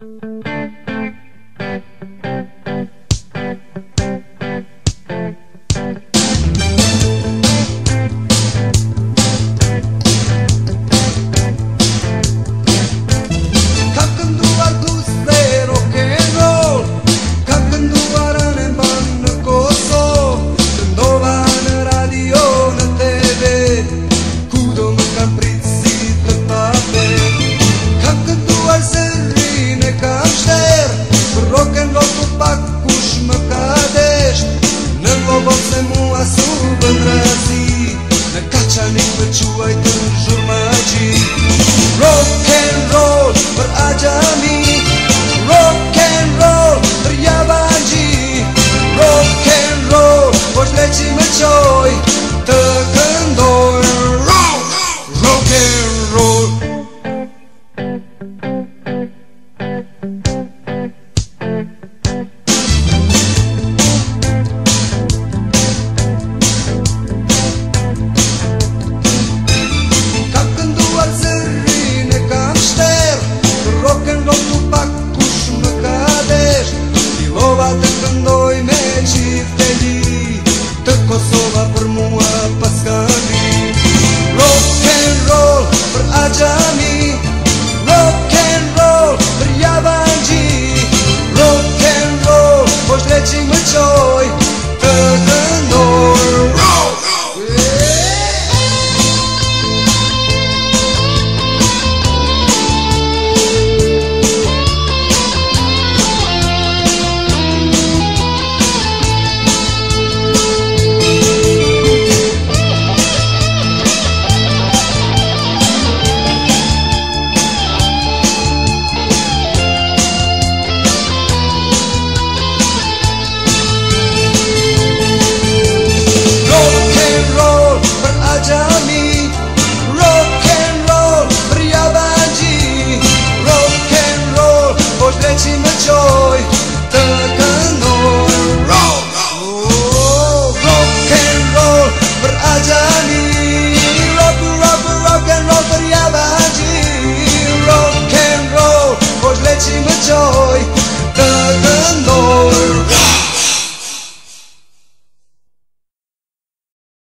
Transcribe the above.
Música Rock and roll, chỉ mới trôi